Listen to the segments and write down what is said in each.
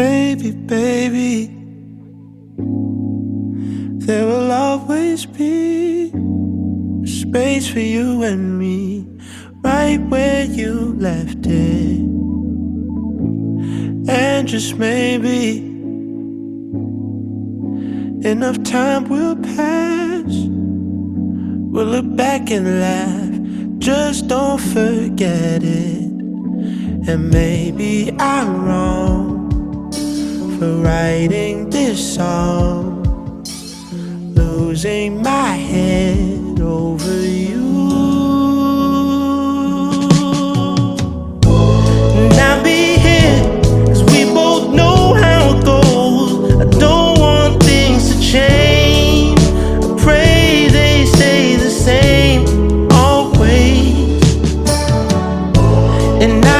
baby, baby. There will always be space for you and me, right where you left it. And just maybe enough time will pass. We'll look back and laugh, just don't forget it. And maybe I'm wrong for writing this song, losing my head over you. And I'll be here, cause we both know how it goes. I don't want things to change. I pray they stay the same always. And I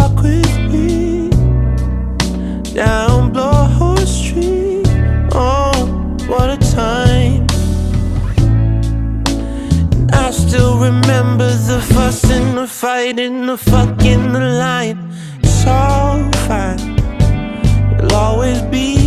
fuss and the fight and fucking the line. It's all fine. You'll always be